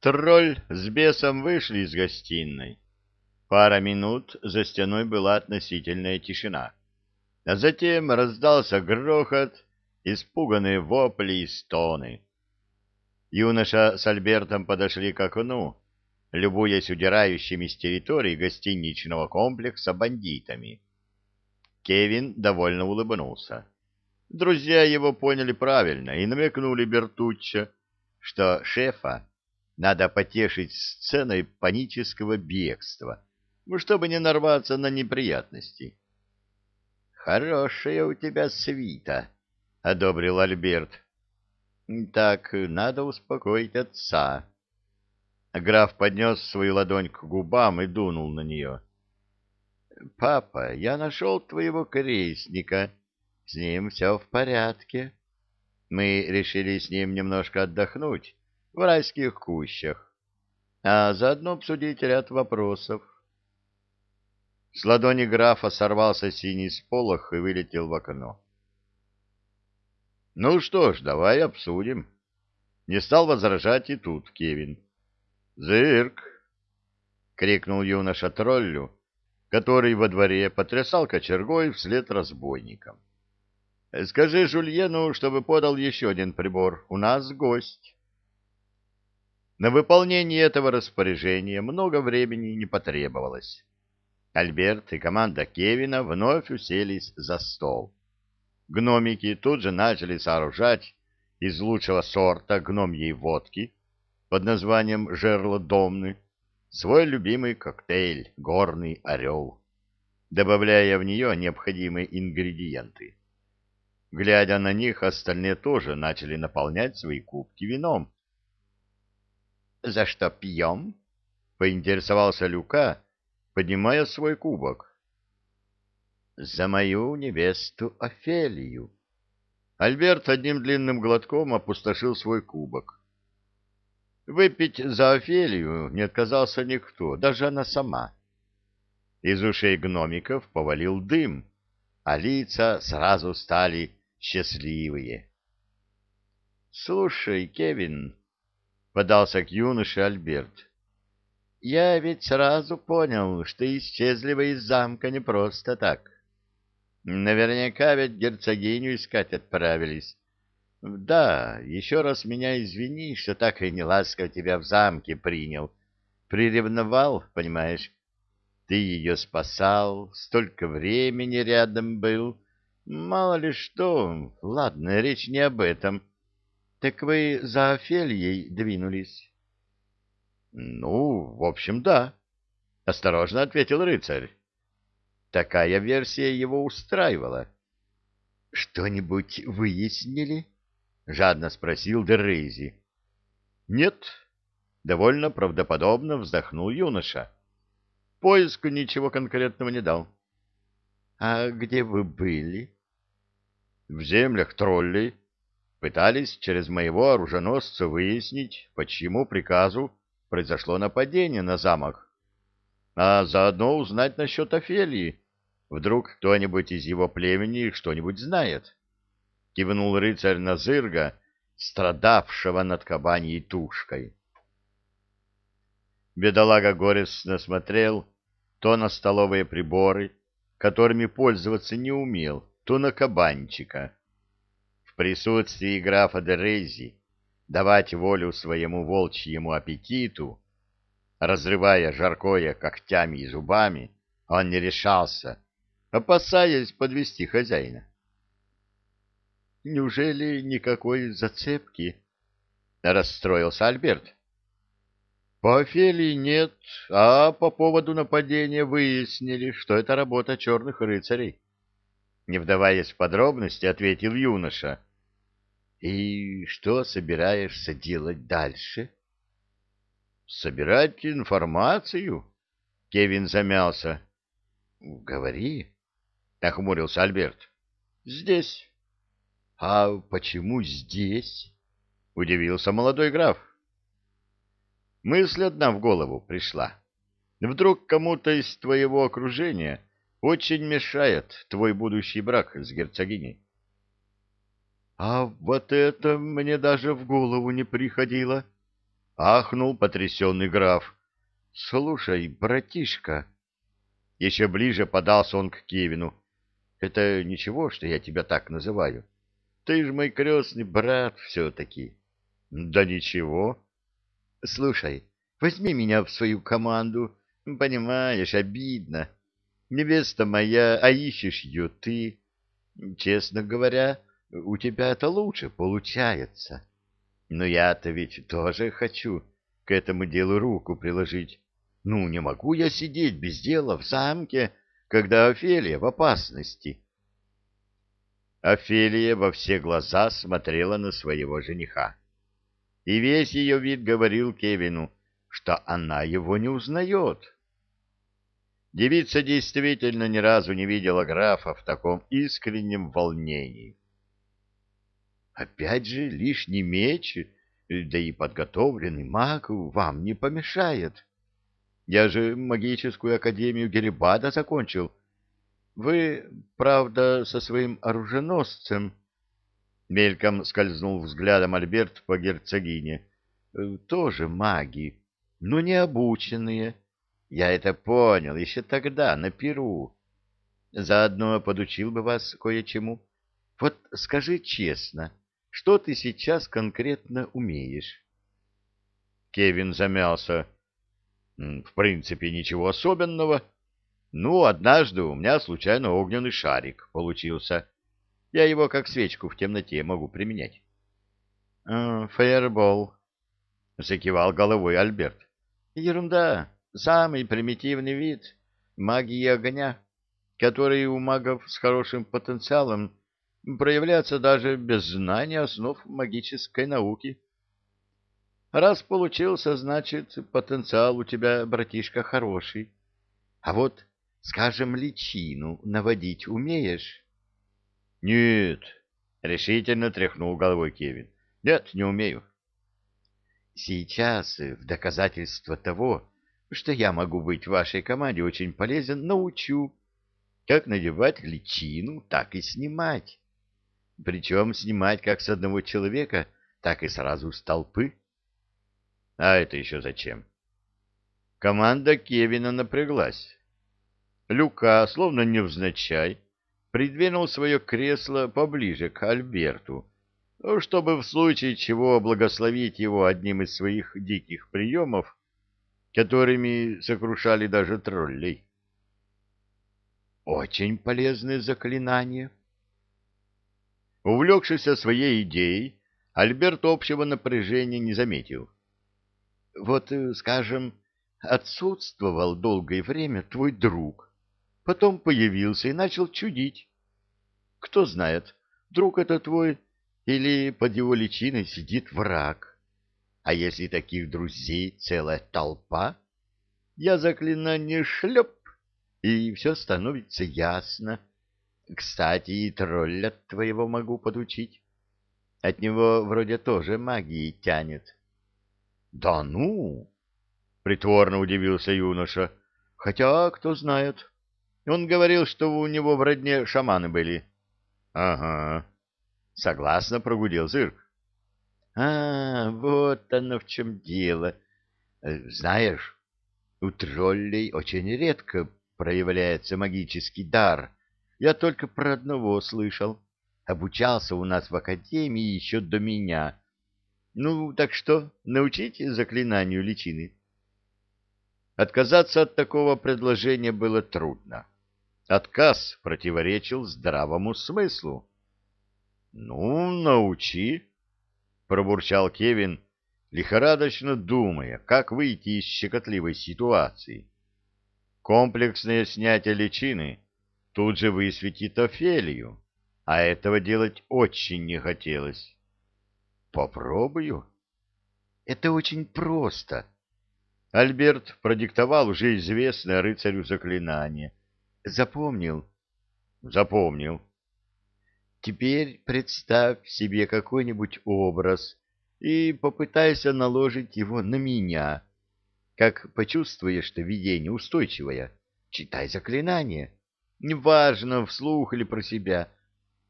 Тролль с бесом вышли из гостиной. Пара минут за стеной была относительная тишина. А затем раздался грохот, испуганные вопли и стоны. Юноша с Альбертом подошли к окну, любуясь удирающими с территории гостиничного комплекса бандитами. Кевин довольно улыбнулся. Друзья его поняли правильно и намекнули Бертуччо, что шефа надо потешить сценой панического бегства, чтобы не нарваться на неприятности. «Хорошая у тебя свита», — одобрил Альберт. «Так, надо успокоить отца». Граф поднес свою ладонь к губам и дунул на нее. «Папа, я нашел твоего крестника. С ним все в порядке. Мы решили с ним немножко отдохнуть в райских кущах, а заодно обсудить ряд вопросов». С ладони графа сорвался синий сполох и вылетел в окно. «Ну что ж, давай обсудим». Не стал возражать и тут Кевин. «Зырк!» — крикнул юноша троллю, который во дворе потрясал кочергой вслед разбойникам. «Скажи Жульену, чтобы подал еще один прибор. У нас гость». На выполнение этого распоряжения много времени не потребовалось. Альберт и команда Кевина вновь уселись за стол. Гномики тут же начали сооружать из лучшего сорта гномьей водки под названием «Жерло домны» свой любимый коктейль «Горный орел», добавляя в нее необходимые ингредиенты. Глядя на них, остальные тоже начали наполнять свои кубки вином. «За что пьем?» — поинтересовался Люка, поднимая свой кубок. «За мою невесту Офелию». Альберт одним длинным глотком опустошил свой кубок. Выпить за Офелию не отказался никто, даже она сама. Из ушей гномиков повалил дым, а лица сразу стали счастливые. — Слушай, Кевин, — подался к юноше Альберт, я ведь сразу понял, что исчезли вы из замка не просто так. Наверняка ведь герцогиню искать отправились. Да, еще раз меня извини, что так и не ласково тебя в замке принял. Приревновал, понимаешь? Ты ее спасал, столько времени рядом был. Мало ли что. Ладно, речь не об этом. Так вы за Офельей двинулись? Ну, в общем, да, осторожно ответил рыцарь. Такая версия его устраивала. Что-нибудь выяснили? жадно спросил Дерейзи. Нет, довольно правдоподобно вздохнул юноша. Поиск ничего конкретного не дал. А где вы были? В землях троллей. Пытались через моего оруженосца выяснить, по чьему приказу произошло нападение на замок, а заодно узнать насчет Офелии. Вдруг кто-нибудь из его племени что-нибудь знает. Кивнул рыцарь на Зырга, страдавшего над кабаньей тушкой. Бедолага горестно смотрел то на столовые приборы, которыми пользоваться не умел, то на кабанчика. Присутствии графа Дерези давать волю своему волчьему аппетиту, разрывая жаркое когтями и зубами, он не решался, опасаясь подвести хозяина. «Неужели никакой зацепки?» — расстроился Альберт. «По Офелии нет, а по поводу нападения выяснили, что это работа черных рыцарей». Не вдаваясь в подробности, ответил юноша — и что собираешься делать дальше? Собирать информацию? Кевин замялся. Говори, нахмурился Альберт. Здесь. А почему здесь? Удивился молодой граф. Мысль одна в голову пришла. Вдруг кому-то из твоего окружения очень мешает твой будущий брак с герцогиней. А вот это мне даже в голову не приходило, Ахнул потрясенный граф. Слушай, братишка. Еще ближе подался он к Кевину. Это ничего, что я тебя так называю. Ты же мой крестный брат все-таки. Да ничего. Слушай, возьми меня в свою команду. Понимаешь, обидно. Невеста моя, а ищешь ее ты. Честно говоря, у тебя это лучше получается. Но я-то ведь тоже хочу к этому делу руку приложить. Ну, не могу я сидеть без дела в замке, когда Офелия в опасности. Офелия во все глаза смотрела на своего жениха. И весь ее вид говорил Кевину, что она его не узнает. Девица действительно ни разу не видела графа в таком искреннем волнении. Опять же, лишний меч, да и подготовленный маг вам не помешает. Я же магическую академию Герибада закончил. Вы, правда, со своим оруженосцем... Мельком скользнул взглядом Альберт по герцогине. Тоже маги, но не обученные. Я это понял еще тогда, на Перу. Заодно подучил бы вас кое-чему. Вот скажи честно, что ты сейчас конкретно умеешь? Кевин замялся. В принципе, ничего особенного. Ну, однажды у меня случайно огненный шарик получился. Я его как свечку в темноте могу применять. «Э, «Фаербол», — закивал головой Альберт. «Ерунда самый примитивный вид магии огня, который у магов с хорошим потенциалом проявляется даже без знания основ магической науки. Раз получился, значит, потенциал у тебя, братишка, хороший. А вот, скажем, личину наводить умеешь? — Нет, — решительно тряхнул головой Кевин. — Нет, не умею. — Сейчас, в доказательство того, что я могу быть в вашей команде очень полезен, научу, как надевать личину, так и снимать. Причем снимать как с одного человека, так и сразу с толпы. А это еще зачем? Команда Кевина напряглась. Люка, словно невзначай, придвинул свое кресло поближе к Альберту, чтобы в случае чего благословить его одним из своих диких приемов которыми сокрушали даже троллей. Очень полезное заклинание. Увлекшись своей идеей, Альберт общего напряжения не заметил. Вот, скажем, отсутствовал долгое время твой друг, потом появился и начал чудить. Кто знает, друг это твой или под его личиной сидит враг. А если таких друзей целая толпа, я заклинание шлеп, и все становится ясно. Кстати, и тролля твоего могу подучить. От него вроде тоже магии тянет. — Да ну! — притворно удивился юноша. — Хотя, кто знает. Он говорил, что у него в родне шаманы были. — Ага. Согласно прогудел Зырк. А, вот оно в чем дело. Э, знаешь, у троллей очень редко проявляется магический дар. Я только про одного слышал. Обучался у нас в академии еще до меня. Ну, так что, научите заклинанию личины. Отказаться от такого предложения было трудно. Отказ противоречил здравому смыслу. — Ну, научи, пробурчал Кевин, лихорадочно думая, как выйти из щекотливой ситуации. Комплексное снятие личины тут же высветит Офелию, а этого делать очень не хотелось. Попробую. Это очень просто. Альберт продиктовал уже известное рыцарю заклинание. Запомнил? Запомнил. Теперь представь себе какой-нибудь образ и попытайся наложить его на меня. Как почувствуешь, что видение устойчивое, читай заклинание. Неважно, вслух или про себя.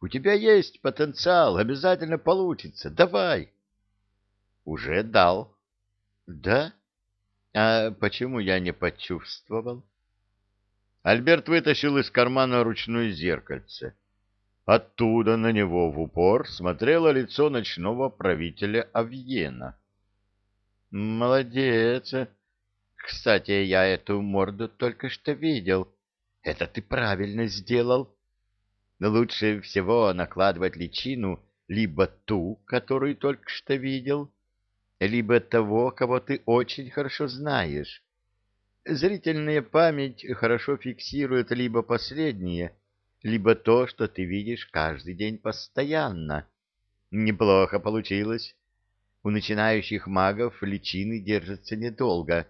У тебя есть потенциал, обязательно получится. Давай. Уже дал. Да? А почему я не почувствовал? Альберт вытащил из кармана ручное зеркальце. Оттуда на него в упор смотрело лицо ночного правителя Авьена. Молодец. Кстати, я эту морду только что видел. Это ты правильно сделал. Но лучше всего накладывать личину либо ту, которую только что видел, либо того, кого ты очень хорошо знаешь. Зрительная память хорошо фиксирует либо последнее, либо то, что ты видишь каждый день постоянно. Неплохо получилось. У начинающих магов личины держатся недолго,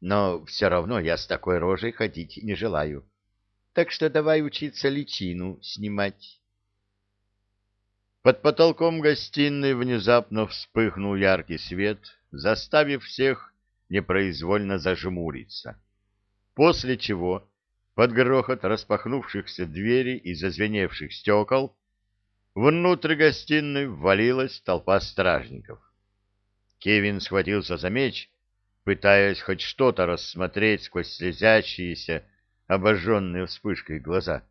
но все равно я с такой рожей ходить не желаю. Так что давай учиться личину снимать. Под потолком гостиной внезапно вспыхнул яркий свет, заставив всех непроизвольно зажмуриться. После чего, под грохот распахнувшихся дверей и зазвеневших стекол, внутрь гостиной ввалилась толпа стражников. Кевин схватился за меч, пытаясь хоть что-то рассмотреть сквозь слезящиеся, обожженные вспышкой глаза.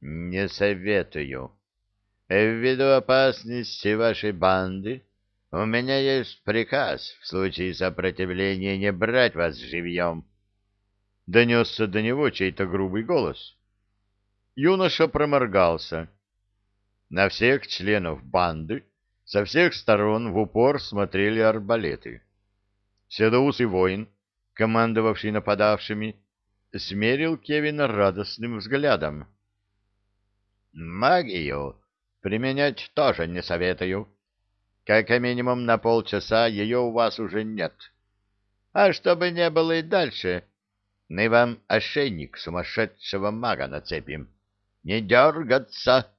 «Не советую. Ввиду опасности вашей банды у меня есть приказ в случае сопротивления не брать вас живьем». Донесся до него чей-то грубый голос. Юноша проморгался. На всех членов банды со всех сторон в упор смотрели арбалеты. Седоусый воин, командовавший нападавшими, смерил Кевина радостным взглядом. «Магию применять тоже не советую. Как минимум на полчаса ее у вас уже нет. А чтобы не было и дальше, мы вам ошейник сумасшедшего мага нацепим. Не дергаться!»